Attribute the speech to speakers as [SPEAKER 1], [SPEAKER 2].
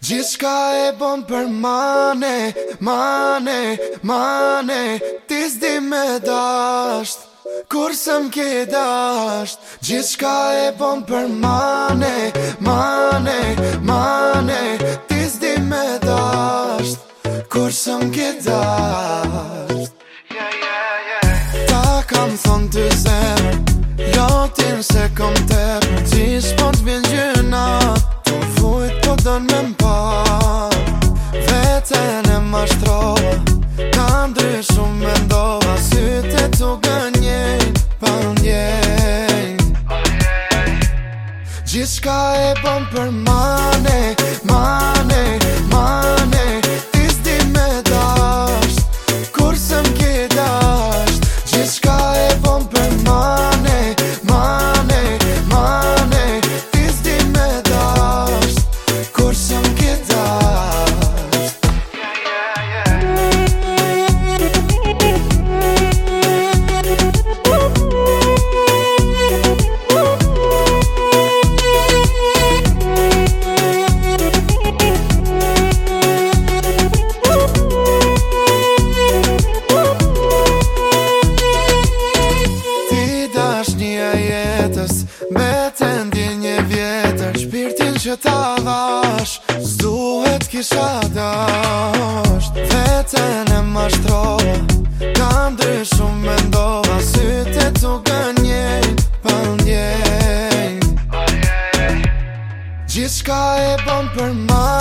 [SPEAKER 1] Gjithka e bon për mane, mane, mane Ti zdi me dasht, kur së mke dasht Gjithka e bon për mane, mane, mane Ti zdi me dasht, kur së mke dasht Në thonë të zemë Jotin se kom të Në gjithë po të bjenë gjyna Të fujt po dënë me mpa Vetën e ma shtro Kam dryshu me ndova Syte të gënjej Për njej Gjithë shka e për marë jetës Me të ndi një vjetër Shpirtin që të dhash Zduhet kisha dash Dhe e në mashtrova Kam dryshu me ndova Sy të të gënjej Pa ndjej e bon për ma